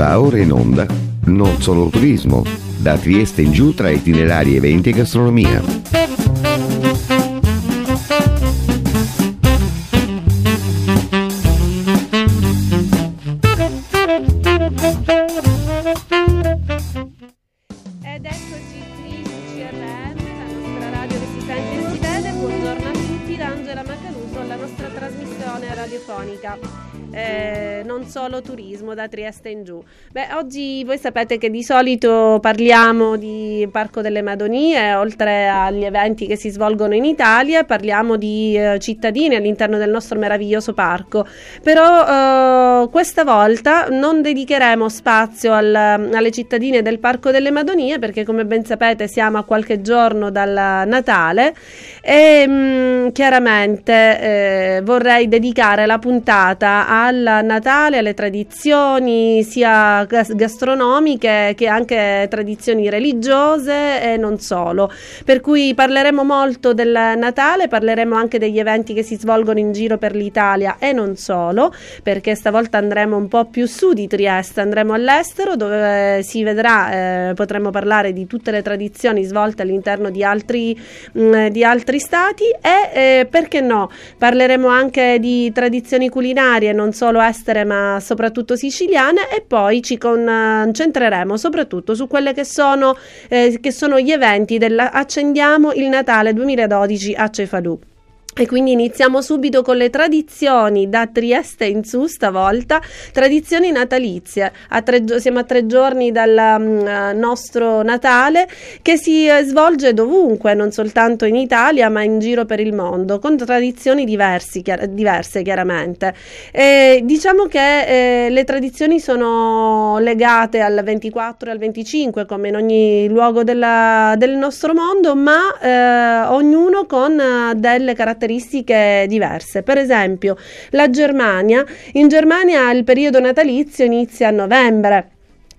Va ora in onda Non solo turismo, da Trieste in giù tra itinerari, eventi e gastronomia. Turismo da Trieste in giù. Beh, oggi voi sapete che di solito parliamo di Parco delle Madonie, oltre agli eventi che si svolgono in Italia, parliamo di eh, cittadini all'interno del nostro meraviglioso parco. Però eh, questa volta non dedicheremo spazio al, alle cittadine del Parco delle Madonie perché come ben sapete siamo a qualche giorno dal Natale e mh, mm, chiaramente eh, vorrei dedicare la puntata al Natale, alle tradizioni sia gastronomiche che anche tradizioni religiose e non solo. Per cui parleremo molto del Natale, parleremo anche degli eventi che si svolgono in giro per l'Italia e non solo, perché stavolta andremo un po' più su di Trieste, andremo all'estero dove si vedrà, eh, potremo parlare di tutte le tradizioni svolte all'interno di altri, mh, mm, di altri stati e eh, perché no, parleremo anche di tradizioni culinarie non solo estere ma soprattutto siciliane e poi ci concentreremo soprattutto su quelle che sono, eh, che sono gli eventi della Accendiamo il Natale 2012 a Cefalù. E quindi iniziamo subito con le tradizioni da Trieste in su stavolta, tradizioni natalizie. A tre, siamo a tre giorni dal um, nostro Natale che si eh, svolge dovunque, non soltanto in Italia ma in giro per il mondo, con tradizioni diversi, chiar- diverse chiaramente. E diciamo che eh, le tradizioni sono legate al 24 e al 25 come in ogni luogo della, del nostro mondo, ma eh, ognuno con uh, delle caratteristiche caratteristiche diverse. Per esempio, la Germania, in Germania il periodo natalizio inizia a novembre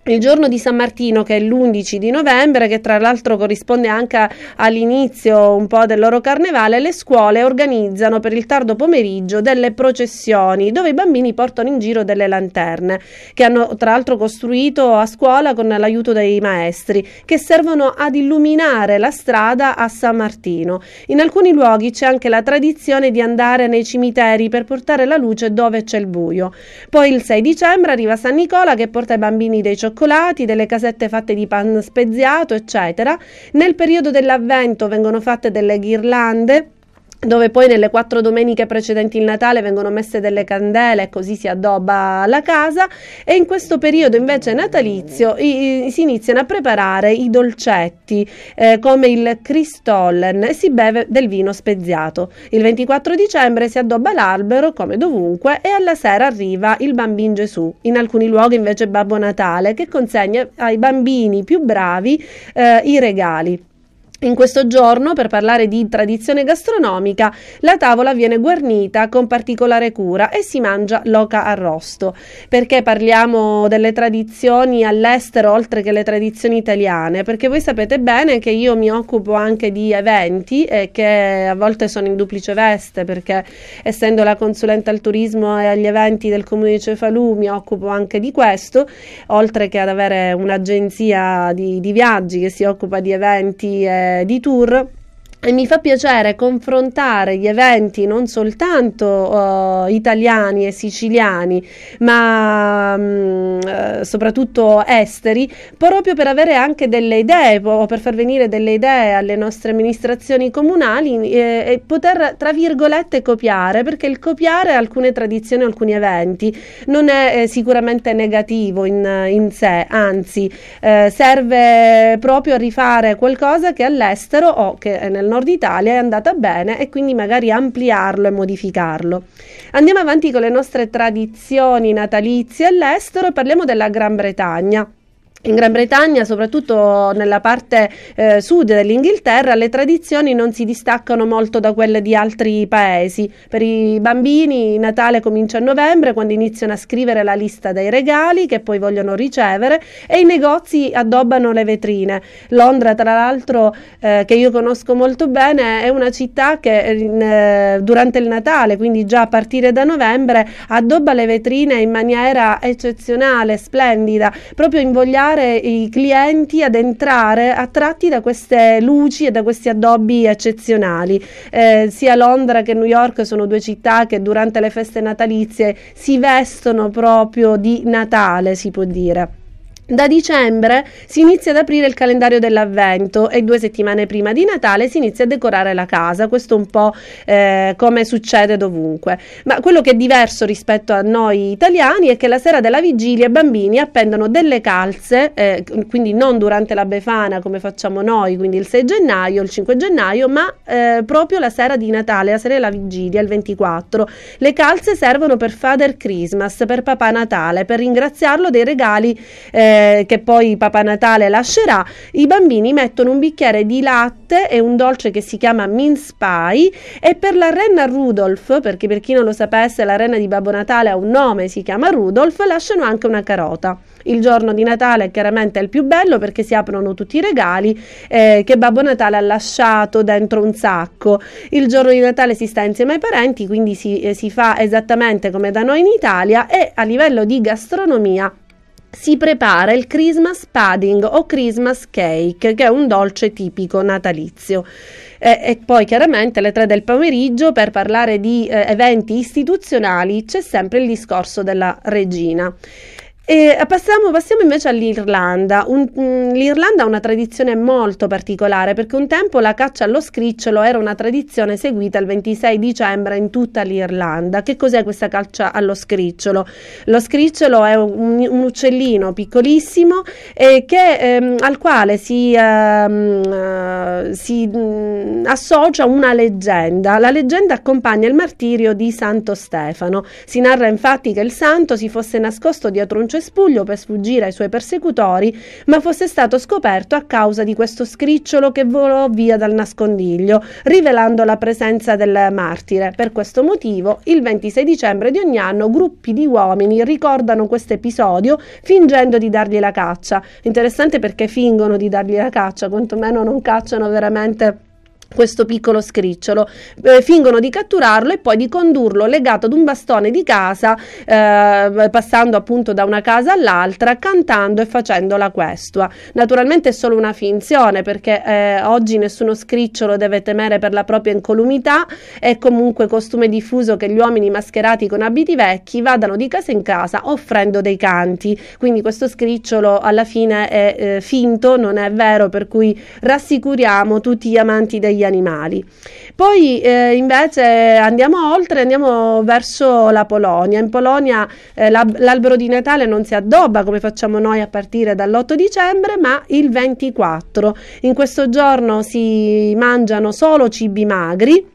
il giorno di San Martino, che è l'11 di novembre, che tra l'altro corrisponde anche all'inizio un po' del loro carnevale, le scuole organizzano per il tardo pomeriggio delle processioni dove i bambini portano in giro delle lanterne, che hanno tra l'altro costruito a scuola con l'aiuto dei maestri, che servono ad illuminare la strada a San Martino. In alcuni luoghi c'è anche la tradizione di andare nei cimiteri per portare la luce dove c'è il buio. Poi il 6 dicembre arriva San Nicola che porta i bambini dei cioccolati cioccolati, delle casette fatte di pan speziato, eccetera. Nel periodo dell'avvento vengono fatte delle ghirlande dove poi nelle quattro domeniche precedenti il Natale vengono messe delle candele e così si addobba la casa e in questo periodo invece natalizio i, si iniziano a preparare i dolcetti eh, come il Kristollen e si beve del vino speziato. Il 24 dicembre si addobba l'albero come dovunque e alla sera arriva il bambino Gesù. In alcuni luoghi invece Babbo Natale che consegna ai bambini più bravi eh, i regali. In questo giorno, per parlare di tradizione gastronomica, la tavola viene guarnita con particolare cura e si mangia l'oca arrosto. Perché parliamo delle tradizioni all'estero oltre che le tradizioni italiane? Perché voi sapete bene che io mi occupo anche di eventi e che a volte sono in duplice veste perché essendo la consulente al turismo e agli eventi del comune di Cefalù mi occupo anche di questo, oltre che ad avere un'agenzia di, di viaggi che si occupa di eventi e di tour e mi fa piacere confrontare gli eventi non soltanto uh, italiani e siciliani, ma um, soprattutto esteri, proprio per avere anche delle idee o per far venire delle idee alle nostre amministrazioni comunali eh, e poter, tra virgolette, copiare, perché il copiare alcune tradizioni, alcuni eventi non è eh, sicuramente negativo in, in sé, anzi eh, serve proprio a rifare qualcosa che all'estero o che nel nord Italia è andata bene e quindi magari ampliarlo e modificarlo. Andiamo avanti con le nostre tradizioni natalizie all'estero e parliamo della Gran Bretagna. In Gran Bretagna, soprattutto nella parte eh, sud dell'Inghilterra, le tradizioni non si distaccano molto da quelle di altri paesi. Per i bambini Natale comincia a novembre, quando iniziano a scrivere la lista dei regali che poi vogliono ricevere e i negozi addobbano le vetrine. Londra, tra l'altro, eh, che io conosco molto bene, è una città che eh, durante il Natale, quindi già a partire da novembre, addobba le vetrine in maniera eccezionale, splendida, proprio invogliata aiutare i clienti ad entrare attratti da queste luci e da questi addobbi eccezionali. Eh, sia Londra che New York sono due città che durante le feste natalizie si vestono proprio di Natale, si può dire. Da dicembre si inizia ad aprire il calendario dell'avvento e due settimane prima di Natale si inizia a decorare la casa, questo un po' eh, come succede dovunque. Ma quello che è diverso rispetto a noi italiani è che la sera della vigilia i bambini appendono delle calze, eh, quindi non durante la befana come facciamo noi, quindi il 6 gennaio, il 5 gennaio, ma eh, proprio la sera di Natale, la sera della vigilia, il 24. Le calze servono per Father Christmas, per Papà Natale, per ringraziarlo dei regali. Eh, che poi Papà Natale lascerà, i bambini mettono un bicchiere di latte e un dolce che si chiama mince pie e per la renna Rudolph, perché per chi non lo sapesse la renna di Babbo Natale ha un nome, si chiama Rudolph, lasciano anche una carota. Il giorno di Natale chiaramente è il più bello perché si aprono tutti i regali eh, che Babbo Natale ha lasciato dentro un sacco. Il giorno di Natale si sta insieme ai parenti, quindi si, eh, si fa esattamente come da noi in Italia e a livello di gastronomia si prepara il Christmas pudding o Christmas cake, che è un dolce tipico natalizio. Eh, e poi chiaramente alle 3 del pomeriggio per parlare di eh, eventi istituzionali c'è sempre il discorso della regina. E passiamo, passiamo, invece all'Irlanda. Un, mm, L'Irlanda ha una tradizione molto particolare perché un tempo la caccia allo scricciolo era una tradizione seguita il 26 dicembre in tutta l'Irlanda. Che cos'è questa caccia allo scricciolo? Lo scricciolo è un, un uccellino piccolissimo eh, che, ehm, al quale si, ehm, uh, si mh, mm, associa una leggenda. La leggenda accompagna il martirio di Santo Stefano. Si narra infatti che il santo si fosse nascosto dietro un cespuglio per sfuggire ai suoi persecutori, ma fosse stato scoperto a causa di questo scricciolo che volò via dal nascondiglio, rivelando la presenza del martire. Per questo motivo, il 26 dicembre di ogni anno, gruppi di uomini ricordano questo episodio fingendo di dargli la caccia. Interessante perché fingono di dargli la caccia, quantomeno non cacciano veramente questo piccolo scricciolo, eh, fingono di catturarlo e poi di condurlo legato ad un bastone di casa, eh, passando appunto da una casa all'altra, cantando e facendo la questua. Naturalmente è solo una finzione perché eh, oggi nessuno scricciolo deve temere per la propria incolumità, è comunque costume diffuso che gli uomini mascherati con abiti vecchi vadano di casa in casa offrendo dei canti, quindi questo scricciolo alla fine è eh, finto, non è vero, per cui rassicuriamo tutti gli amanti degli degli animali. Poi eh, invece andiamo oltre, andiamo verso la Polonia. In Polonia eh, l'albero di Natale non si addobba come facciamo noi a partire dall'8 dicembre, ma il 24. In questo giorno si mangiano solo cibi magri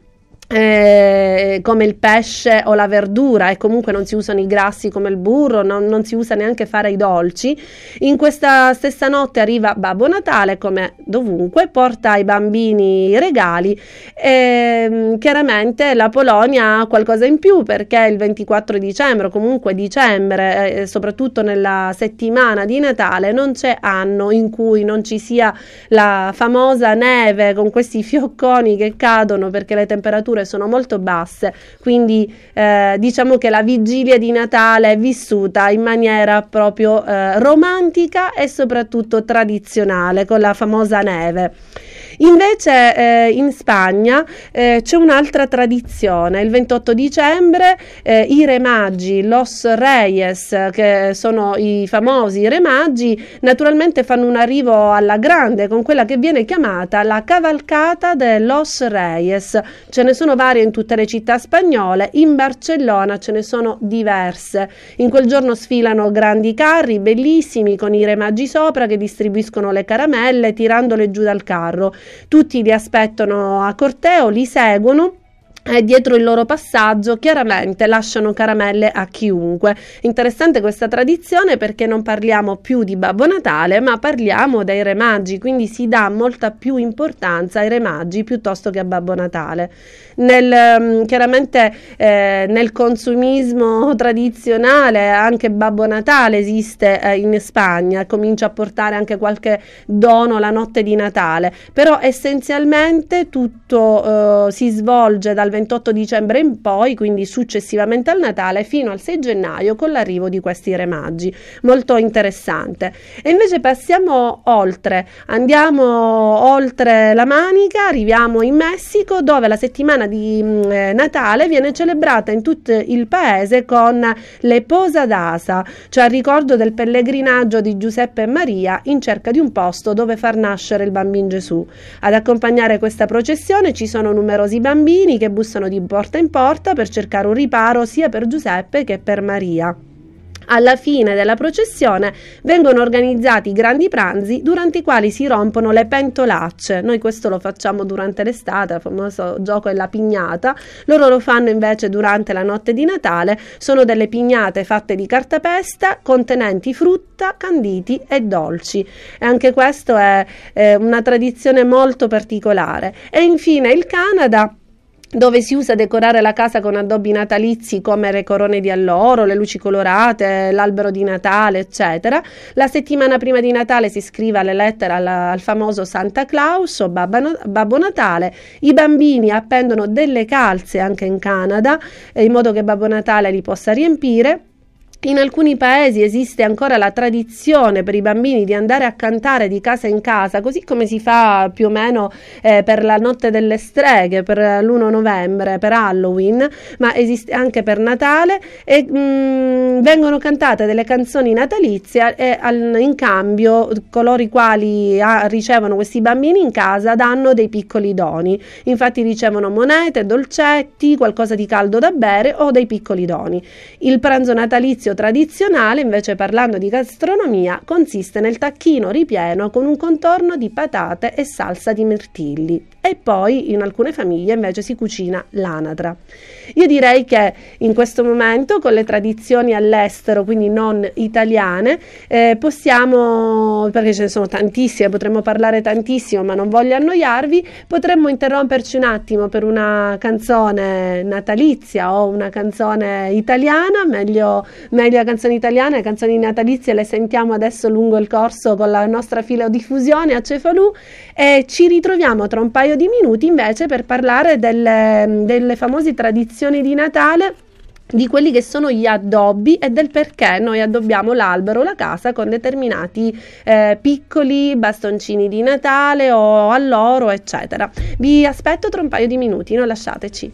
eh, come il pesce o la verdura e comunque non si usano i grassi come il burro, non, non, si usa neanche fare i dolci. In questa stessa notte arriva Babbo Natale come dovunque, porta ai bambini i regali e mm, chiaramente la Polonia ha qualcosa in più perché il 24 dicembre, comunque dicembre, eh, soprattutto nella settimana di Natale, non c'è anno in cui non ci sia la famosa neve con questi fiocconi che cadono perché le temperature temperature sono molto basse, quindi eh, diciamo che la vigilia di Natale è vissuta in maniera proprio eh, romantica e soprattutto tradizionale con la famosa neve. Invece eh, in Spagna eh, c'è un'altra tradizione, il 28 dicembre eh, i re magi, los reyes, che sono i famosi re magi, naturalmente fanno un arrivo alla grande con quella che viene chiamata la cavalcata de los reyes. Ce ne sono varie in tutte le città spagnole, in Barcellona ce ne sono diverse. In quel giorno sfilano grandi carri bellissimi con i re magi sopra che distribuiscono le caramelle tirandole giù dal carro. Tutti li aspettano a corteo, li seguono e dietro il loro passaggio chiaramente lasciano caramelle a chiunque. Interessante questa tradizione perché non parliamo più di Babbo Natale, ma parliamo dei re magi, quindi si dà molta più importanza ai re magi piuttosto che a Babbo Natale. Nel, mm, chiaramente eh, nel consumismo tradizionale anche Babbo Natale esiste eh, in Spagna, comincia a portare anche qualche dono la notte di Natale, però essenzialmente tutto eh, si svolge dal 28 dicembre in poi, quindi successivamente al Natale, fino al 6 gennaio con l'arrivo di questi re magi. Molto interessante. E invece passiamo oltre, andiamo oltre la Manica, arriviamo in Messico dove la settimana di mm, eh, Natale viene celebrata in tutto il paese con le Posadasa, cioè a ricordo del pellegrinaggio di Giuseppe e Maria in cerca di un posto dove far nascere il bambino Gesù. Ad accompagnare questa processione ci sono numerosi bambini che bussano di porta in porta per cercare un riparo sia per Giuseppe che per Maria. Alla fine della processione vengono organizzati grandi pranzi durante i quali si rompono le pentolacce. Noi questo lo facciamo durante l'estate, il famoso gioco è la pignata. Loro lo fanno invece durante la notte di Natale. Sono delle pignate fatte di cartapesta contenenti frutta, canditi e dolci. E anche questo è eh, una tradizione molto particolare. E infine il Canada dove si usa decorare la casa con addobbi natalizi come le corone di alloro, le luci colorate, l'albero di Natale, eccetera. La settimana prima di Natale si scrive le lettere al, al famoso Santa Claus o Babbo, Babbo Natale. I bambini appendono delle calze anche in Canada, eh, in modo che Babbo Natale li possa riempire. In alcuni paesi esiste ancora la tradizione per i bambini di andare a cantare di casa in casa, così come si fa più o meno eh, per la notte delle streghe, per l'1 novembre, per Halloween, ma esiste anche per Natale e mh, mm, vengono cantate delle canzoni natalizie e al, in cambio coloro i quali ah, ricevono questi bambini in casa danno dei piccoli doni. Infatti ricevono monete, dolcetti, qualcosa di caldo da bere o dei piccoli doni. Il pranzo natalizio pranzo tradizionale, invece parlando di gastronomia, consiste nel tacchino ripieno con un contorno di patate e salsa di mirtilli e poi in alcune famiglie invece si cucina l'anatra. Io direi che in questo momento con le tradizioni all'estero, quindi non italiane, eh, possiamo, perché ce ne sono tantissime, potremmo parlare tantissimo, ma non voglio annoiarvi, potremmo interromperci un attimo per una canzone natalizia o una canzone italiana, meglio, meglio la canzone italiana, le canzoni natalizie le sentiamo adesso lungo il corso con la nostra filodiffusione a Cefalù e ci ritroviamo tra un paio di minuti invece per parlare delle, delle famose tradizioni di Natale di quelli che sono gli addobbi e del perché noi addobbiamo l'albero la casa con determinati eh, piccoli bastoncini di Natale o alloro, eccetera. Vi aspetto tra un paio di minuti, non lasciateci.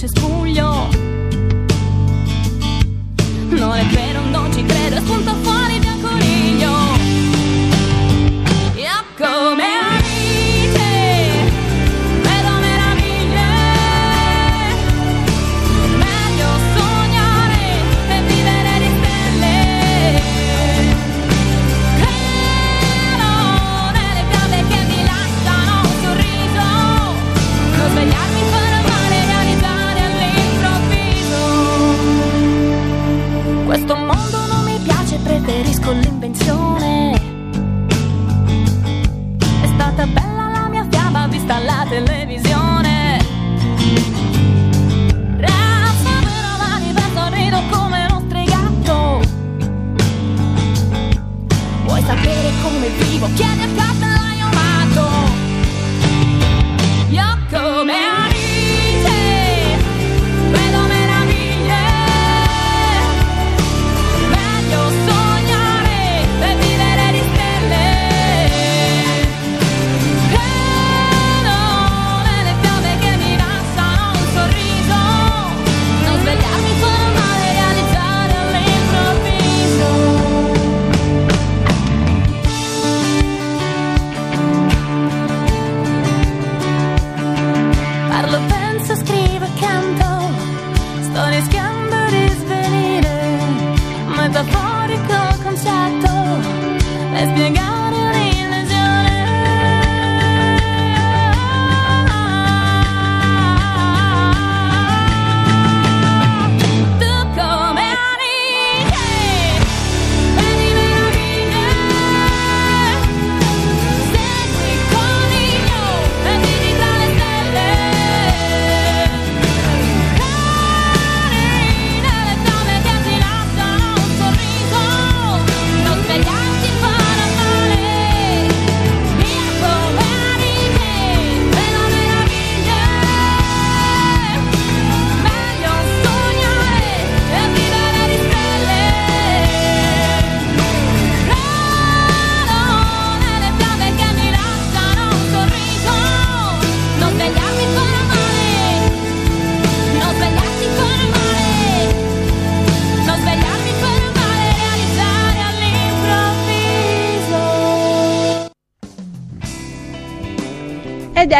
Visto in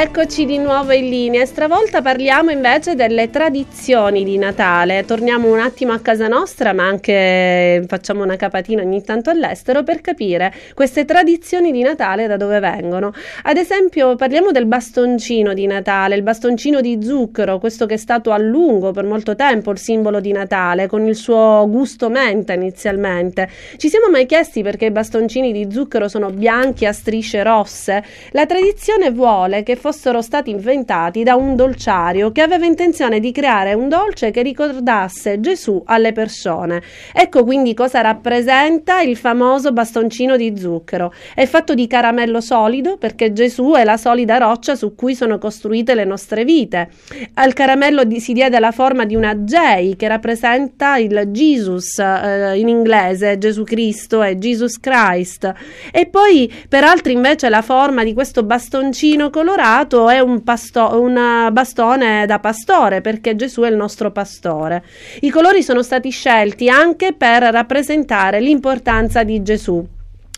eccoci di nuovo in linea. Stravolta parliamo invece delle tradizioni di Natale. Torniamo un attimo a casa nostra, ma anche facciamo una capatina ogni tanto all'estero per capire queste tradizioni di Natale da dove vengono. Ad esempio, parliamo del bastoncino di Natale, il bastoncino di zucchero, questo che è stato a lungo per molto tempo il simbolo di Natale, con il suo gusto menta inizialmente. Ci siamo mai chiesti perché i bastoncini di zucchero sono bianchi a strisce rosse? La tradizione vuole che che fossero stati inventati da un dolciario che aveva intenzione di creare un dolce che ricordasse Gesù alle persone. Ecco quindi cosa rappresenta il famoso bastoncino di zucchero. È fatto di caramello solido perché Gesù è la solida roccia su cui sono costruite le nostre vite. Al caramello si diede la forma di una J che rappresenta il Jesus eh, in inglese, Gesù Cristo e Jesus Christ. E poi per altri invece la forma di questo bastoncino colorato colorato è un, pasto- un bastone da pastore perché Gesù è il nostro pastore. I colori sono stati scelti anche per rappresentare l'importanza di Gesù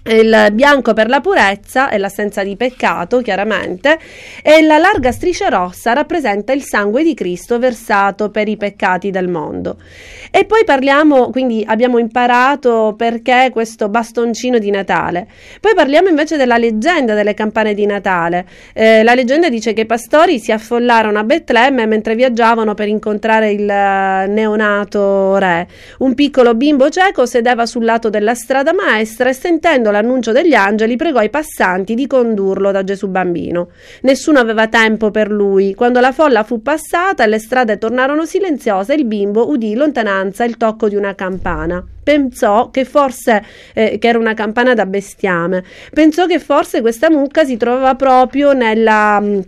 il bianco per la purezza e l'assenza di peccato, chiaramente, e la larga striscia rossa rappresenta il sangue di Cristo versato per i peccati del mondo. E poi parliamo, quindi abbiamo imparato perché questo bastoncino di Natale. Poi parliamo invece della leggenda delle campane di Natale. Eh, la leggenda dice che i pastori si affollarono a Betlemme mentre viaggiavano per incontrare il eh, neonato re. Un piccolo bimbo cieco sedeva sul lato della strada maestra e sentendo l'annuncio degli angeli, pregò i passanti di condurlo da Gesù bambino. Nessuno aveva tempo per lui. Quando la folla fu passata e le strade tornarono silenziose, il bimbo udì in lontananza il tocco di una campana. Pensò che forse eh, che era una campana da bestiame. Pensò che forse questa mucca si trovava proprio nella mm,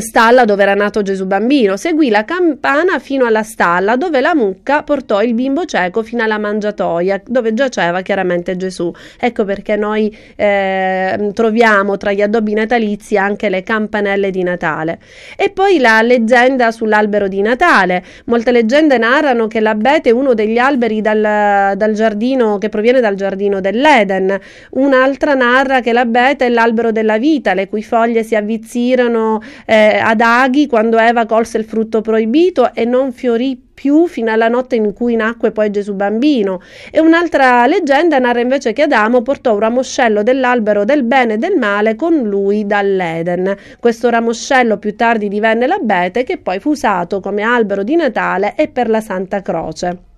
stalla dove era nato Gesù bambino. Seguì la campana fino alla stalla dove la mucca portò il bimbo cieco fino alla mangiatoia dove giaceva chiaramente Gesù. Ecco perché noi eh, troviamo tra gli addobbi natalizi anche le campanelle di Natale. E poi la leggenda sull'albero di Natale. Molte leggende narrano che l'abete è uno degli alberi dal, dal giardino che proviene dal giardino dell'Eden. Un'altra narra che l'abete è l'albero della vita, le cui foglie si avvizzirono eh, eh, ad Aghi quando Eva colse il frutto proibito e non fiorì più fino alla notte in cui nacque poi Gesù bambino. E un'altra leggenda narra invece che Adamo portò un ramoscello dell'albero del bene e del male con lui dall'Eden. Questo ramoscello più tardi divenne l'abete che poi fu usato come albero di Natale e per la Santa Croce.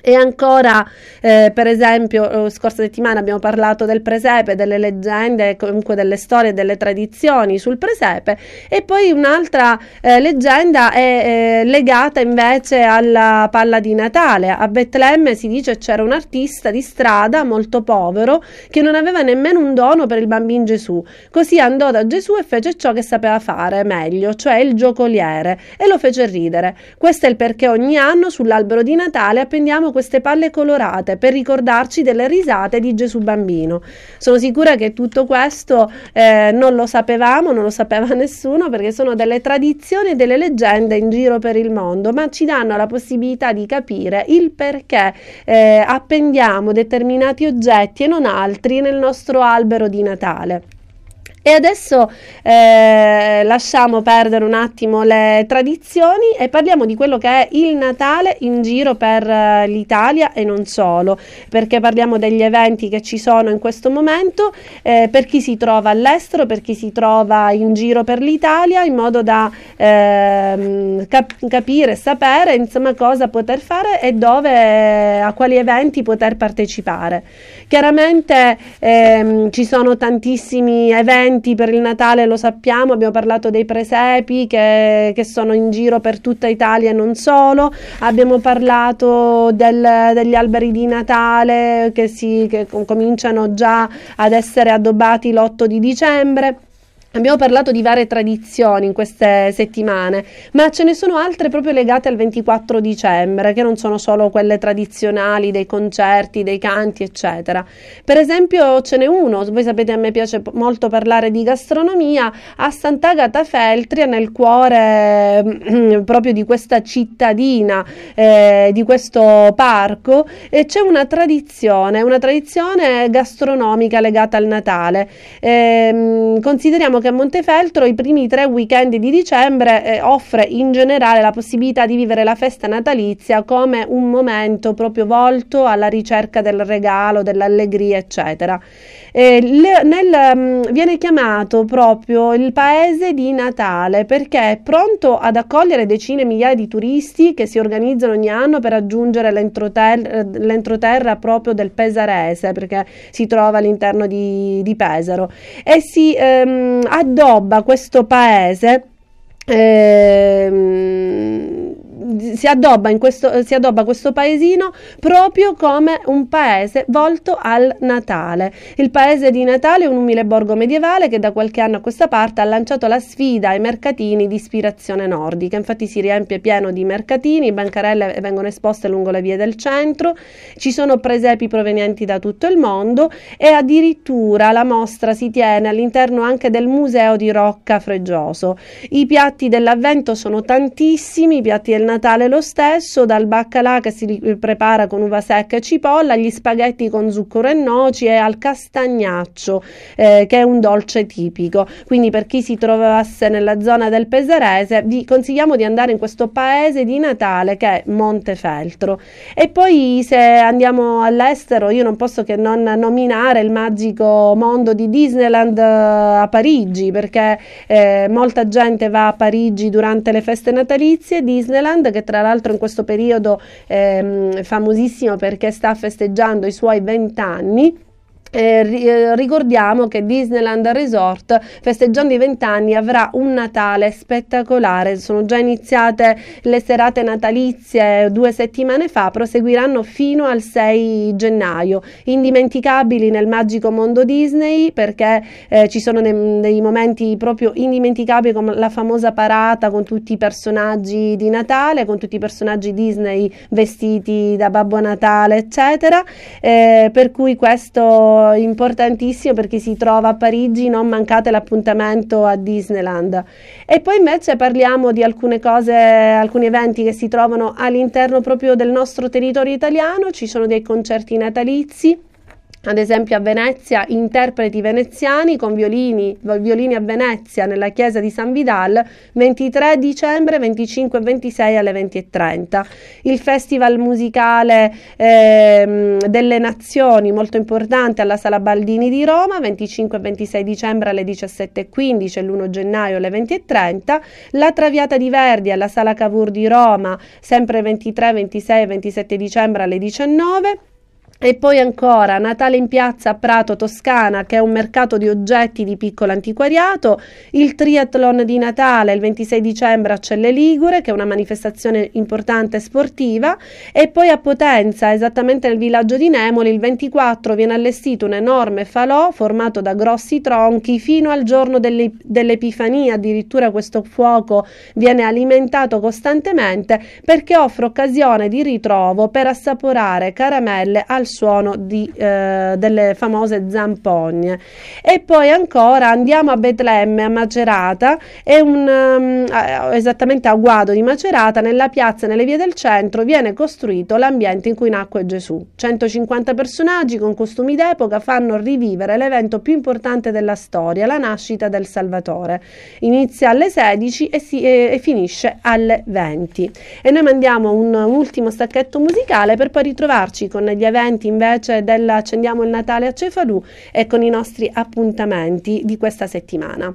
E ancora, eh, per esempio, eh, scorsa settimana abbiamo parlato del presepe, delle leggende, comunque delle storie, delle tradizioni sul presepe, e poi un'altra eh, leggenda è eh, legata invece alla palla di Natale. A Betlemme si dice c'era un artista di strada molto povero che non aveva nemmeno un dono per il bambino Gesù. Così andò da Gesù e fece ciò che sapeva fare meglio, cioè il giocoliere, e lo fece ridere. Questo è il perché ogni anno sull'albero di Natale appendiamo usiamo queste palle colorate per ricordarci delle risate di Gesù bambino. Sono sicura che tutto questo eh, non lo sapevamo, non lo sapeva nessuno perché sono delle tradizioni e delle leggende in giro per il mondo, ma ci danno la possibilità di capire il perché eh, appendiamo determinati oggetti e non altri nel nostro albero di Natale. E adesso eh, lasciamo perdere un attimo le tradizioni e parliamo di quello che è il Natale in giro per uh, l'Italia e non solo, perché parliamo degli eventi che ci sono in questo momento eh, per chi si trova all'estero, per chi si trova in giro per l'Italia, in modo da eh, cap- capire, sapere insomma cosa poter fare e dove, a quali eventi poter partecipare. Chiaramente ehm, ci sono tantissimi eventi eventi per il Natale lo sappiamo, abbiamo parlato dei presepi che, che sono in giro per tutta Italia e non solo, abbiamo parlato del, degli alberi di Natale che, si, che cominciano già ad essere addobbati l'8 di dicembre. Abbiamo parlato di varie tradizioni in queste settimane, ma ce ne sono altre proprio legate al 24 dicembre, che non sono solo quelle tradizionali dei concerti, dei canti, eccetera. Per esempio, ce n'è uno, voi sapete a me piace molto parlare di gastronomia, a Sant'Agata Feltria, nel cuore mm, proprio di questa cittadina, eh, di questo parco, e c'è una tradizione, una tradizione gastronomica legata al Natale. Eh, consideriamo che che Montefeltro i primi tre weekend di dicembre eh, offre in generale la possibilità di vivere la festa natalizia come un momento proprio volto alla ricerca del regalo, dell'allegria, eccetera. Eh, le, nel, um, viene chiamato proprio il paese di Natale perché è pronto ad accogliere decine di migliaia di turisti che si organizzano ogni anno per raggiungere l'entroterra, l'entroterra proprio del Pesarese perché si trova all'interno di, di Pesaro. E si ehm, addobba questo paese ehm, si addobba, questo, si addobba questo paesino proprio come un paese volto al Natale. Il paese di Natale è un umile borgo medievale che da qualche anno a questa parte ha lanciato la sfida ai mercatini di ispirazione nordica. Infatti si riempie pieno di mercatini, bancarelle vengono esposte lungo le vie del centro, ci sono presepi provenienti da tutto il mondo e addirittura la mostra si tiene all'interno anche del museo di Rocca Freggioso. I piatti dell'avvento sono tantissimi, i piatti del Natale lo stesso, dal baccalà che si prepara con uva secca e cipolla, agli spaghetti con zucchero e noci e al castagnaccio, eh, che è un dolce tipico. Quindi per chi si trovasse nella zona del Peserese, vi consigliamo di andare in questo paese di Natale che è Montefeltro. E poi se andiamo all'estero, io non posso che non nominare il magico mondo di Disneyland eh, a Parigi, perché eh, molta gente va a Parigi durante le feste natalizie. Disneyland che tra l'altro in questo periodo è eh, famosissimo perché sta festeggiando i suoi vent'anni. eh, eh, ricordiamo che Disneyland Resort festeggiando i vent'anni avrà un Natale spettacolare. Sono già iniziate le serate natalizie due settimane fa proseguiranno fino al 6 gennaio. Indimenticabili nel magico mondo Disney perché eh, ci sono dei, dei, momenti proprio indimenticabili come la famosa parata con tutti i personaggi di Natale con tutti i personaggi Disney vestiti da Babbo Natale eccetera. Eh, per cui questo importantissimo per chi si trova a Parigi, non mancate l'appuntamento a Disneyland. E poi invece parliamo di alcune cose, alcuni eventi che si trovano all'interno proprio del nostro territorio italiano, ci sono dei concerti natalizi ad esempio a Venezia interpreti veneziani con violini, violini a Venezia nella chiesa di San Vidal 23 dicembre 25 e 26 alle 20.30 il festival musicale eh, delle nazioni molto importante alla Sala Baldini di Roma 25 e 26 dicembre alle 17.15 e l'1 gennaio alle 20.30 la Traviata di Verdi alla Sala Cavour di Roma sempre 23 26 e 27 dicembre alle 19 e poi ancora Natale in piazza a Prato Toscana, che è un mercato di oggetti di piccolo antiquariato, il triathlon di Natale il 26 dicembre a Celle Ligure, che è una manifestazione importante sportiva, e poi a Potenza, esattamente nel villaggio di Nemoli, il 24 viene allestito un enorme falò formato da grossi tronchi fino al giorno dell'Epifania, addirittura questo fuoco viene alimentato costantemente perché offre occasione di ritrovo per assaporare caramelle al suono di, eh, delle famose zampogne. E poi ancora andiamo a Betlemme, a Macerata, è un, um, esattamente a Guado di Macerata, nella piazza nelle vie del centro, viene costruito l'ambiente in cui nacque Gesù. 150 personaggi con costumi d'epoca fanno rivivere l'evento più importante della storia, la nascita del Salvatore. Inizia alle 16 e, si, e, e finisce alle 20. E noi mandiamo un, un ultimo stacchetto musicale per poi ritrovarci con gli eventi appuntamenti invece dell'Accendiamo il Natale a Cefalù e con i nostri appuntamenti di questa settimana.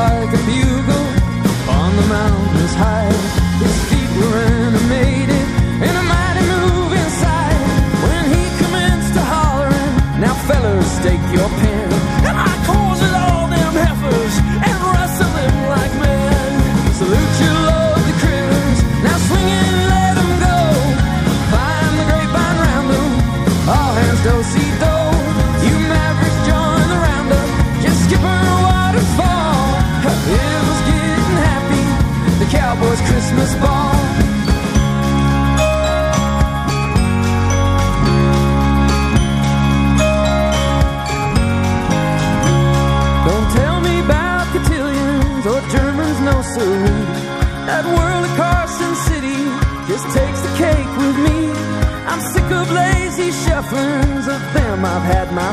Like a bugle on the mountain's high.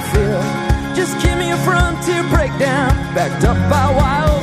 Fill. Just give me a frontier breakdown, backed up by Wild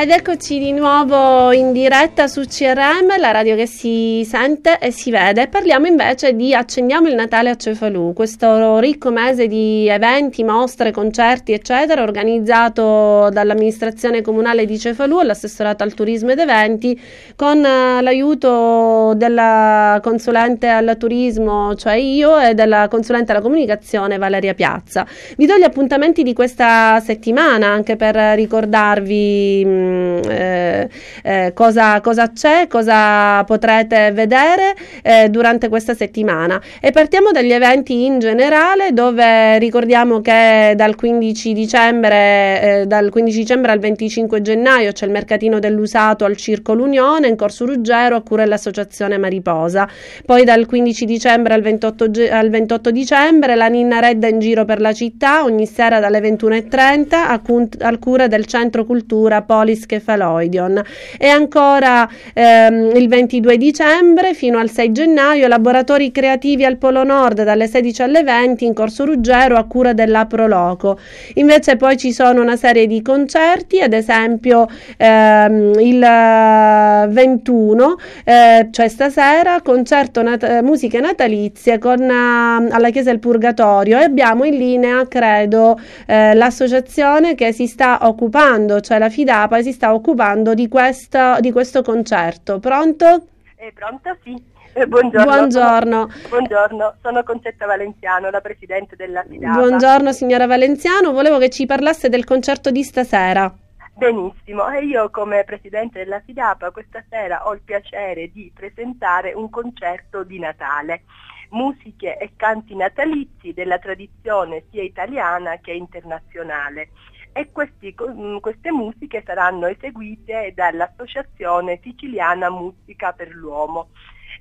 Ed eccoci di nuovo in diretta su CRM, la radio che si sente e si vede. Parliamo invece di Accendiamo il Natale a Cefalù, questo ricco mese di eventi, mostre, concerti, eccetera, organizzato dall'amministrazione comunale di Cefalù, all'assessorato al turismo ed eventi, con eh, l'aiuto della consulente al turismo, cioè io, e della consulente alla comunicazione Valeria Piazza. Vi do gli appuntamenti di questa settimana anche per ricordarvi eh, eh, cosa, cosa c'è, cosa potrete vedere eh, durante questa settimana. E partiamo dagli eventi in generale, dove ricordiamo che dal 15 dicembre, eh, dal 15 dicembre al 25 gennaio c'è il mercatino dell'usato al Circolo Unione in Corso Ruggero a cura dell'Associazione Mariposa. Poi dal 15 dicembre al 28, ge- al 28 dicembre la Ninna Redda in giro per la città ogni sera dalle 21.30 a, cun- al cura del Centro Cultura Polis Kefaloidion. E ancora ehm, il 22 dicembre fino al 6 gennaio laboratori creativi al Polo Nord dalle 16 alle 20 in Corso Ruggero a cura della Proloco. Invece poi ci sono una serie di concerti, ad esempio ehm, il eh, 21, eh, cioè stasera, concerto nat- musiche natalizie con, eh, alla Chiesa del Purgatorio e abbiamo in linea, credo, eh, l'associazione che si sta occupando, cioè la FIDAPA si sta occupando di, questa, di questo concerto. Pronto? Eh, pronto? Sì. Eh, buongiorno. Buongiorno. Sono, buongiorno, sono Concetta Valenziano, la presidente della FIDAPA. Buongiorno signora Valenziano, volevo che ci parlasse del concerto di stasera. Benissimo, e io come presidente della FIDAPA questa sera ho il piacere di presentare un concerto di Natale, musiche e canti natalizi della tradizione sia italiana che internazionale. E questi, mm, queste musiche saranno eseguite dall'Associazione Siciliana Musica per l'Uomo.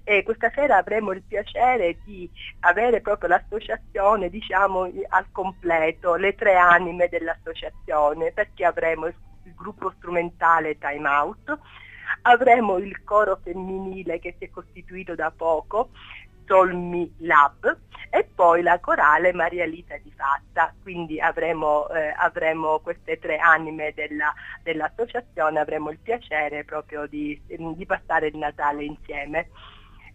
E questa sera avremo il piacere di avere proprio l'associazione, diciamo, al completo, le tre anime dell'associazione, perché avremo il il gruppo strumentale Time Out, avremo il coro femminile che si è costituito da poco, Solmi Lab, e poi la corale Maria Lita di Fatta. Quindi avremo, eh, avremo queste tre anime della, dell'associazione, avremo il piacere proprio di, di passare il Natale insieme.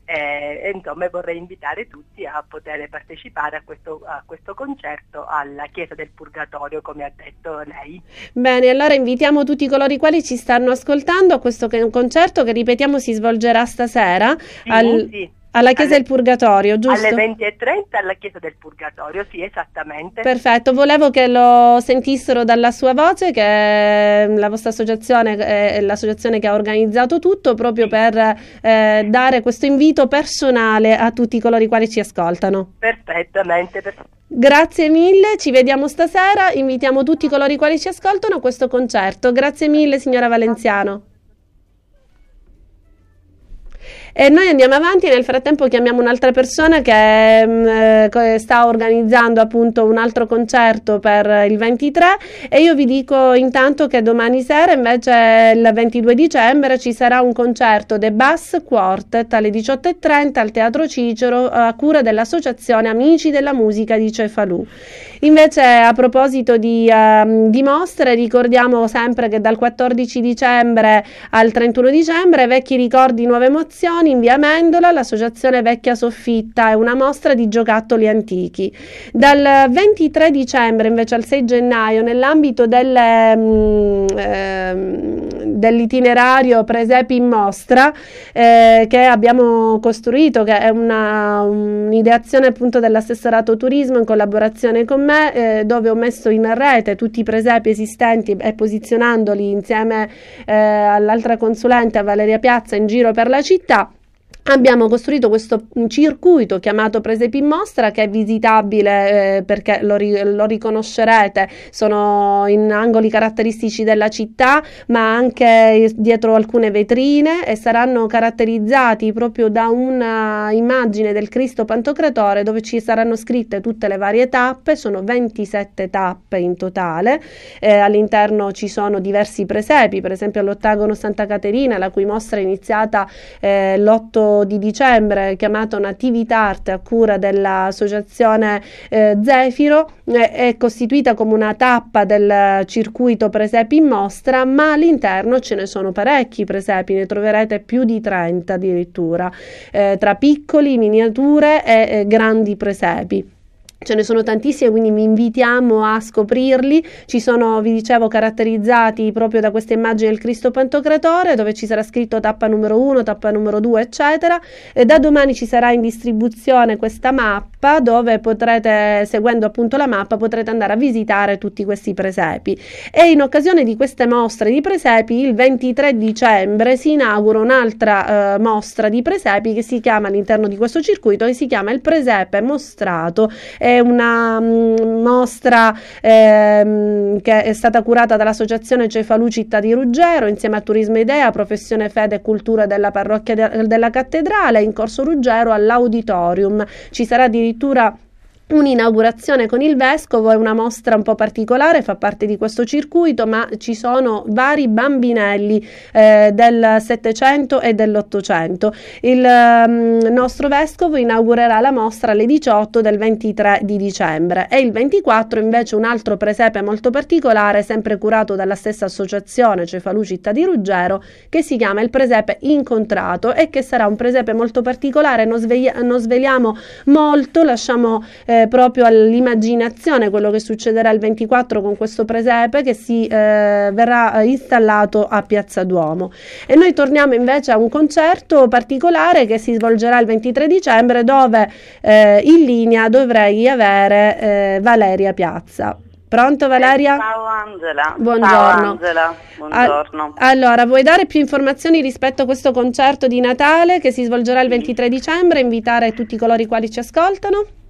eh, e insomma vorrei invitare tutti a poter partecipare a questo, a questo concerto alla Chiesa del Purgatorio, come ha detto lei. Bene, allora invitiamo tutti coloro i quali ci stanno ascoltando a questo concerto che ripetiamo si svolgerà stasera. Sì, al... sì. Alla Chiesa alle, del Purgatorio, giusto? Alle 20.30 alla Chiesa del Purgatorio, sì, esattamente. Perfetto, volevo che lo sentissero dalla sua voce, che la vostra associazione è l'associazione che ha organizzato tutto, proprio per eh, dare questo invito personale a tutti coloro i quali ci ascoltano. Perfettamente. Grazie mille, ci vediamo stasera, invitiamo tutti coloro i quali ci ascoltano a questo concerto. Grazie mille signora Valenziano. E noi andiamo avanti, nel frattempo chiamiamo un'altra persona che mm, eh, sta organizzando appunto un altro concerto per il 23 e io vi dico intanto che domani sera invece il 22 dicembre ci sarà un concerto The Bass Quartet alle 18.30 al Teatro Cicero a cura dell'Associazione Amici della Musica di Cefalù. Invece a proposito di, uh, di mostre ricordiamo sempre che dal 14 dicembre al 31 dicembre Vecchi Ricordi Nuove Emozioni in via Mendola l'associazione Vecchia Soffitta è una mostra di giocattoli antichi. Dal 23 dicembre invece al 6 gennaio nell'ambito delle, mm, eh, dell'itinerario Presepi in mostra eh, che abbiamo costruito che è una, un'ideazione appunto dell'assessorato turismo in collaborazione con me me eh, dove ho messo in rete tutti i presepi esistenti e posizionandoli insieme eh, all'altra consulente Valeria Piazza in giro per la città Abbiamo costruito questo circuito chiamato Presepi in Mostra che è visitabile eh, perché lo, ri- lo, riconoscerete, sono in angoli caratteristici della città ma anche dietro alcune vetrine e saranno caratterizzati proprio da una immagine del Cristo Pantocratore dove ci saranno scritte tutte le varie tappe, sono 27 tappe in totale, eh, all'interno ci sono diversi presepi, per esempio all'ottagono Santa Caterina la cui mostra è iniziata eh, l'8 di dicembre chiamato Natività Art a cura dell'associazione eh, Zefiro eh, è costituita come una tappa del circuito presepi in mostra ma all'interno ce ne sono parecchi presepi ne troverete più di 30 addirittura. Eh, tra piccoli, miniature e grandi presepi Ce ne sono tantissimi, quindi vi invitiamo a scoprirli. Ci sono, vi dicevo, caratterizzati proprio da questa immagine del Cristo Pantocratore, dove ci sarà scritto tappa numero 1, tappa numero 2, eccetera. E da domani ci sarà in distribuzione questa mappa, dove potrete, seguendo appunto la mappa, potrete andare a visitare tutti questi presepi. E in occasione di queste mostre di presepi, il 23 dicembre si inaugura un'altra eh, mostra di presepi che si chiama all'interno di questo circuito, che si chiama il Presepe Mostrato. Eh, una mh, mm, mostra ehm, che è stata curata dall'Associazione Cefalù Città di Ruggero insieme a Turismo Idea, Professione Fede e Cultura della Parrocchia de- della Cattedrale in Corso Ruggero all'Auditorium. Ci sarà addirittura Un'inaugurazione con il vescovo è una mostra un po' particolare, fa parte di questo circuito, ma ci sono vari bambinelli eh, del Settecento e dell'Ottocento. Il um, nostro vescovo inaugurerà la mostra alle 18 del 23 di dicembre e il 24 invece un altro presepe molto particolare, sempre curato dalla stessa associazione Cefalù Città di Ruggero, che si chiama il presepe incontrato e che sarà un presepe molto particolare, non, sveglia- non sveliamo molto, lasciamo eh, eh, proprio all'immaginazione quello che succederà il 24 con questo presepe che si eh, verrà eh, installato a Piazza Duomo. E noi torniamo invece a un concerto particolare che si svolgerà il 23 dicembre dove eh, in linea dovrei avere eh, Valeria Piazza. Pronto Valeria? Ciao Angela. Buongiorno. Ciao Angela. Buongiorno. allora, vuoi dare più informazioni rispetto a questo concerto di Natale che si svolgerà il 23 dicembre? Invitare tutti coloro i quali ci ascoltano?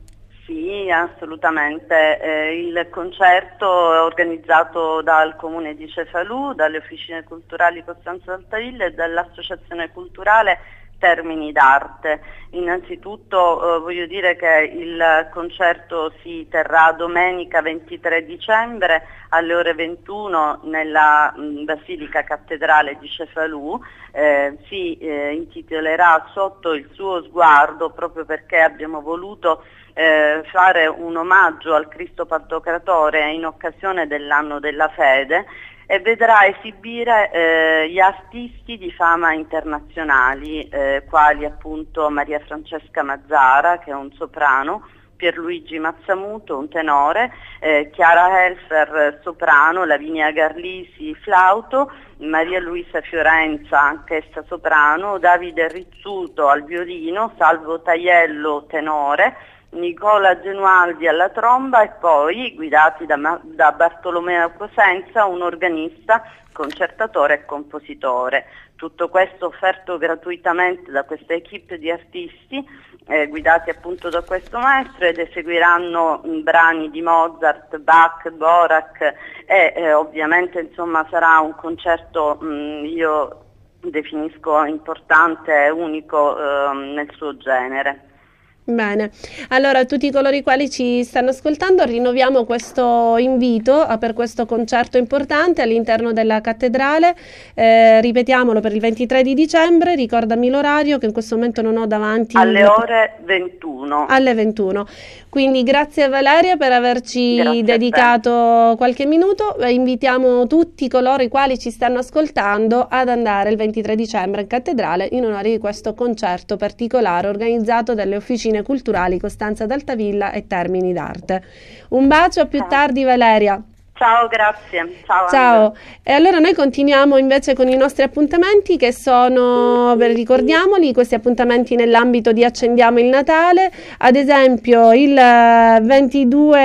Sì, assolutamente. Eh, il concerto è organizzato dal Comune di Cefalù, dalle Officine Culturali Costanzo Altavilla e dall'Associazione Culturale Termini d'Arte. Innanzitutto eh, voglio dire che il concerto si terrà domenica 23 dicembre alle ore 21 nella mh, mm, Basilica Cattedrale di Cefalù. Eh, si eh, intitolerà Sotto il suo sguardo proprio perché abbiamo voluto eh, fare un omaggio al Cristo Pantocratore in occasione dell'anno della fede e vedrà esibire eh, gli artisti di fama internazionali, eh, quali appunto Maria Francesca Mazzara, che è un soprano, Pierluigi Mazzamuto, un tenore, eh, Chiara Helfer, soprano, Lavinia Garlisi, flauto, Maria Luisa Fiorenza, anch'essa soprano, Davide Rizzuto al violino, Salvo Taiello, tenore, Nicola Genualdi alla tromba e poi, guidati da, da Bartolomeo Cosenza, un organista, concertatore e compositore. Tutto questo offerto gratuitamente da questa equipe di artisti eh, guidati appunto da questo maestro ed eseguiranno brani di Mozart, Bach, Borak e eh, ovviamente insomma sarà un concerto mh, io definisco importante e unico eh, nel suo genere. Bene, allora a tutti coloro i quali ci stanno ascoltando rinnoviamo questo invito per questo concerto importante all'interno della cattedrale, eh, ripetiamolo per il 23 di dicembre, ricordami l'orario che in questo momento non ho davanti. Alle il... ore 21. Alle 21, quindi grazie a Valeria per averci grazie dedicato qualche minuto, invitiamo tutti coloro i quali ci stanno ascoltando ad andare il 23 dicembre in cattedrale in onore di questo concerto particolare organizzato dalle officine Officine Culturali Costanza d'Altavilla e Termini d'Arte. Un bacio, a più tardi Valeria. Ciao, grazie. Ciao. Ciao. E allora noi continuiamo invece con i nostri appuntamenti che sono, ricordiamoli, questi appuntamenti nell'ambito di Accendiamo il Natale, ad esempio il 22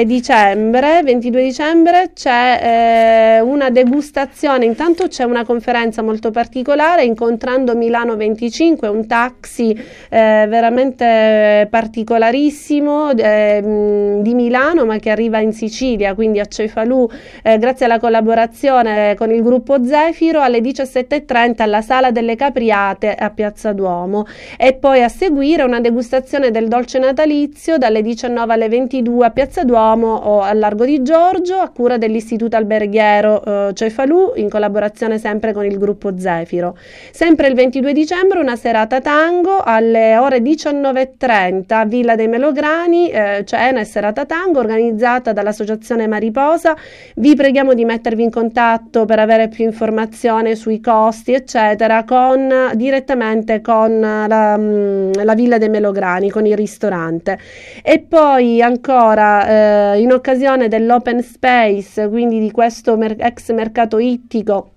eh, dicembre, 22 dicembre c'è eh, una degustazione, intanto c'è una conferenza molto particolare, Incontrando Milano 25, un taxi eh, veramente particolarissimo eh, di Milano ma che arriva in Sicilia, quindi a Cefalù Falù, eh, grazie alla collaborazione con il gruppo Zefiro, alle 17.30 alla Sala delle Capriate a Piazza Duomo. E poi a seguire una degustazione del dolce natalizio dalle 19 alle 22 a Piazza Duomo o al Largo di Giorgio, a cura dell'Istituto Alberghiero eh, Cefalù, in collaborazione sempre con il gruppo Zefiro. Sempre il 22 dicembre una serata tango alle ore 19.30 a Villa dei Melograni, eh, cena e serata tango organizzata dall'Associazione Mariposa vi preghiamo di mettervi in contatto per avere più informazioni sui costi, eccetera, con, direttamente con la, mm, la Villa dei Melograni, con il ristorante. E poi ancora, eh, in occasione dell'open space, quindi di questo mer- ex mercato ittico,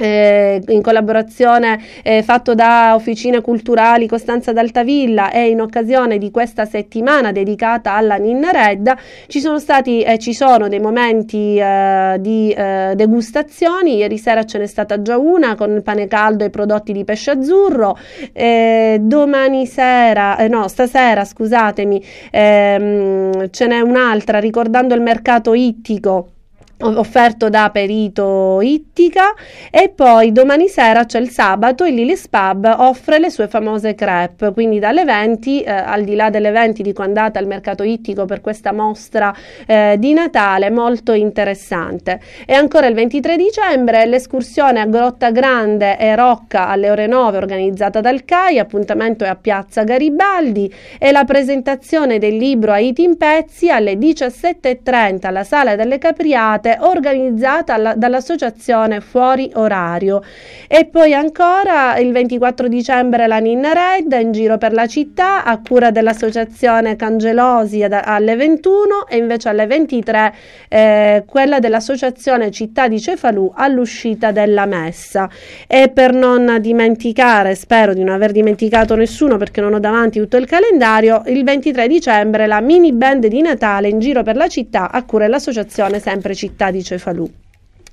eh, in collaborazione eh, fatto da Officine Culturali Costanza d'Altavilla e in occasione di questa settimana dedicata alla Ninna Redda ci sono stati e eh, ci sono dei momenti eh, di eh, degustazioni. Ieri sera ce n'è stata già una con il pane caldo e prodotti di pesce azzurro. Eh, domani sera no stasera scusatemi ehm, ce n'è un'altra ricordando il mercato ittico offerto da Perito Ittica. E poi domani sera c'è il sabato e Lily's Pub offre le sue famose crepe. Quindi dalle 20 eh, al di là delle 20 di quando andate al mercato ittico per questa mostra eh, di Natale molto interessante. E ancora il 23 dicembre l'escursione a Grotta Grande e Rocca alle ore 9 organizzata dal CAI appuntamento è a Piazza Garibaldi e la presentazione del libro Haiti in pezzi alle 17.30 alla Sala delle Capriate serate organizzata alla, dall'associazione Fuori Orario. E poi ancora il 24 dicembre la Ninna Red in giro per la città a cura dell'associazione Cangelosi alle 21 e invece alle 23 eh, quella dell'associazione Città di Cefalù all'uscita della messa. E per non dimenticare, spero di non aver dimenticato nessuno perché non ho davanti tutto il calendario, il 23 dicembre la mini band di Natale in giro per la città a cura dell'associazione Sempre Città città di Cefalù.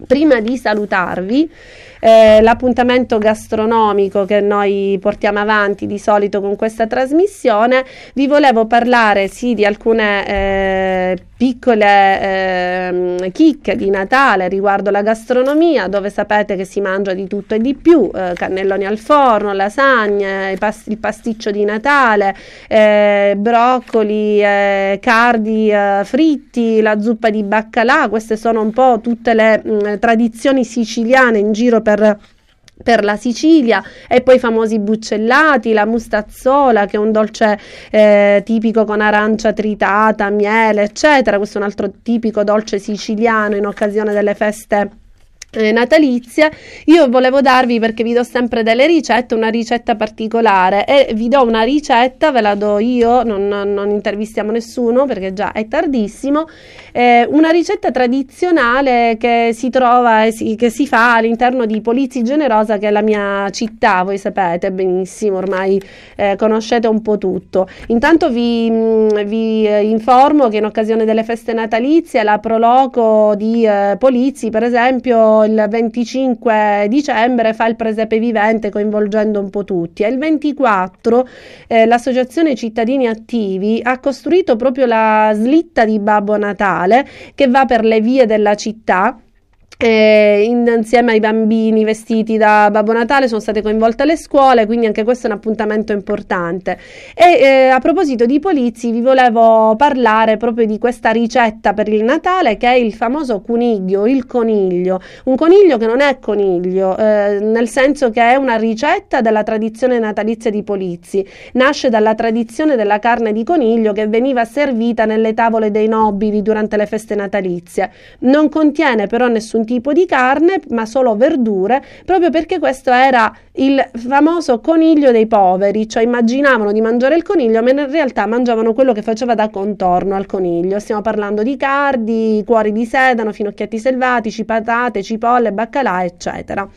Prima di salutarvi, eh, l'appuntamento gastronomico che noi portiamo avanti di solito con questa trasmissione, vi volevo parlare sì di alcune eh, piccole eh, chicche di Natale riguardo la gastronomia, dove sapete che si mangia di tutto e di più, eh, cannelloni al forno, lasagne, past- il pasticcio di Natale, eh, broccoli, eh, cardi fritti, la zuppa di baccalà, queste sono un po' tutte le mh, mm, tradizioni siciliane in giro per per la Sicilia e poi i famosi buccellati, la mustazzola che è un dolce eh, tipico con arancia tritata, miele eccetera, questo è un altro tipico dolce siciliano in occasione delle feste eh, natalizia, io volevo darvi perché vi do sempre delle ricette, una ricetta particolare e vi do una ricetta, ve la do io, non, non intervistiamo nessuno perché già è tardissimo, eh, una ricetta tradizionale che si trova e si, che si fa all'interno di Polizzi Generosa che è la mia città, voi sapete benissimo, ormai eh, conoscete un po' tutto. Intanto vi, mm, vi eh, informo che in occasione delle feste natalizie la proloco di eh, Polizzi per esempio il 25 dicembre fa il presepe vivente coinvolgendo un po' tutti. E il 24 eh, l'associazione cittadini attivi ha costruito proprio la slitta di Babbo Natale che va per le vie della città eh, insieme ai bambini vestiti da Babbo Natale sono state coinvolte le scuole, quindi anche questo è un appuntamento importante. E eh, a proposito di Polizzi, vi volevo parlare proprio di questa ricetta per il Natale che è il famoso coniglio, il coniglio. Un coniglio che non è coniglio, eh, nel senso che è una ricetta della tradizione natalizia di Polizzi. Nasce dalla tradizione della carne di coniglio che veniva servita nelle tavole dei nobili durante le feste natalizie. Non contiene però nessun tipo di carne, ma solo verdure, proprio perché questo era il famoso coniglio dei poveri, cioè immaginavano di mangiare il coniglio, ma in realtà mangiavano quello che faceva da contorno al coniglio. Stiamo parlando di cardi, cuori di sedano, finocchietti selvatici, patate, cipolle, baccalà, eccetera.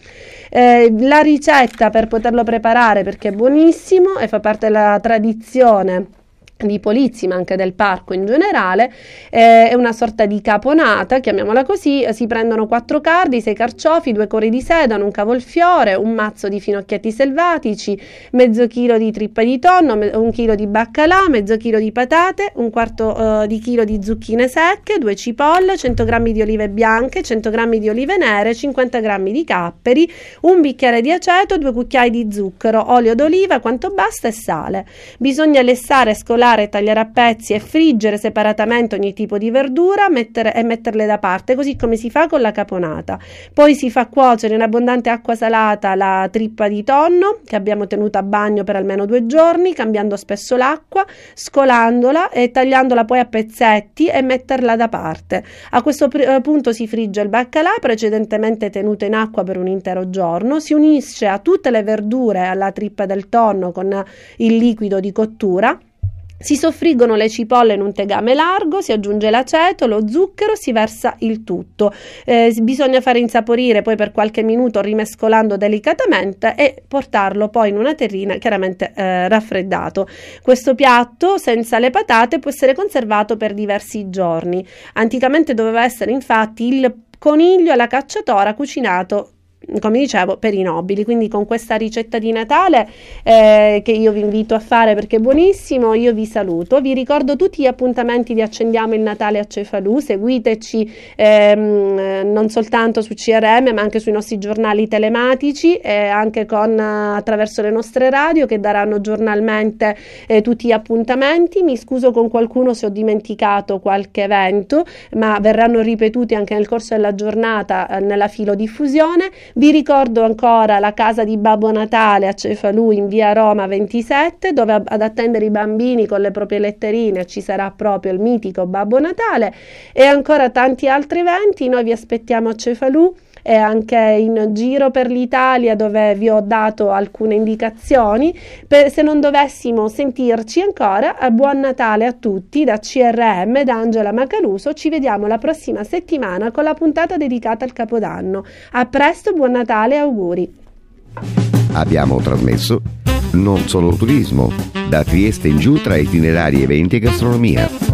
Eh, la ricetta per poterlo preparare perché è buonissimo e fa parte della tradizione di Polizzi, ma anche del parco in generale, eh, è una sorta di caponata, chiamiamola così, si prendono quattro cardi, sei carciofi, due cori di sedano, un cavolfiore, un mazzo di finocchietti selvatici, mezzo chilo di trippa di tonno, me- un chilo di baccalà, mezzo chilo di patate, un quarto eh, di chilo di zucchine secche, due cipolle, 100 g di olive bianche, 100 g di olive nere, 50 g di capperi, un bicchiere di aceto, due cucchiai di zucchero, olio d'oliva, quanto basta e sale. Bisogna lessare e scolare tagliare, tagliare a pezzi e friggere separatamente ogni tipo di verdura mettere, e metterle da parte, così come si fa con la caponata. Poi si fa cuocere in abbondante acqua salata la trippa di tonno che abbiamo tenuto a bagno per almeno due giorni, cambiando spesso l'acqua, scolandola e tagliandola poi a pezzetti e metterla da parte. A questo pr- eh, punto si frigge il baccalà precedentemente tenuto in acqua per un intero giorno, si unisce a tutte le verdure alla trippa del tonno con il liquido di cottura si soffriggono le cipolle in un tegame largo, si aggiunge l'aceto, lo zucchero, si versa il tutto. Eh, bisogna fare insaporire poi per qualche minuto rimescolando delicatamente e portarlo poi in una terrina chiaramente eh, raffreddato. Questo piatto senza le patate può essere conservato per diversi giorni. Anticamente doveva essere infatti il coniglio alla cacciatora cucinato come dicevo, per i nobili. Quindi con questa ricetta di Natale eh, che io vi invito a fare perché è buonissimo, io vi saluto. Vi ricordo tutti gli appuntamenti di Accendiamo il Natale a Cefalù, seguiteci ehm, non soltanto su CRM ma anche sui nostri giornali telematici e anche con, attraverso le nostre radio che daranno giornalmente eh, tutti gli appuntamenti. Mi scuso con qualcuno se ho dimenticato qualche evento, ma verranno ripetuti anche nel corso della giornata eh, nella filodiffusione. Vi ricordo ancora la casa di Babbo Natale a Cefalù in via Roma 27, dove ad attendere i bambini con le proprie letterine ci sarà proprio il mitico Babbo Natale e ancora tanti altri eventi. Noi vi aspettiamo a Cefalù e anche in giro per l'Italia dove vi ho dato alcune indicazioni. Per, se non dovessimo sentirci ancora, buon Natale a tutti da CRM, da Angela Macaluso. Ci vediamo la prossima settimana con la puntata dedicata al Capodanno. A presto, buon Natale e auguri. Abbiamo trasmesso non solo turismo, da Trieste in giù tra itinerari, eventi e gastronomia.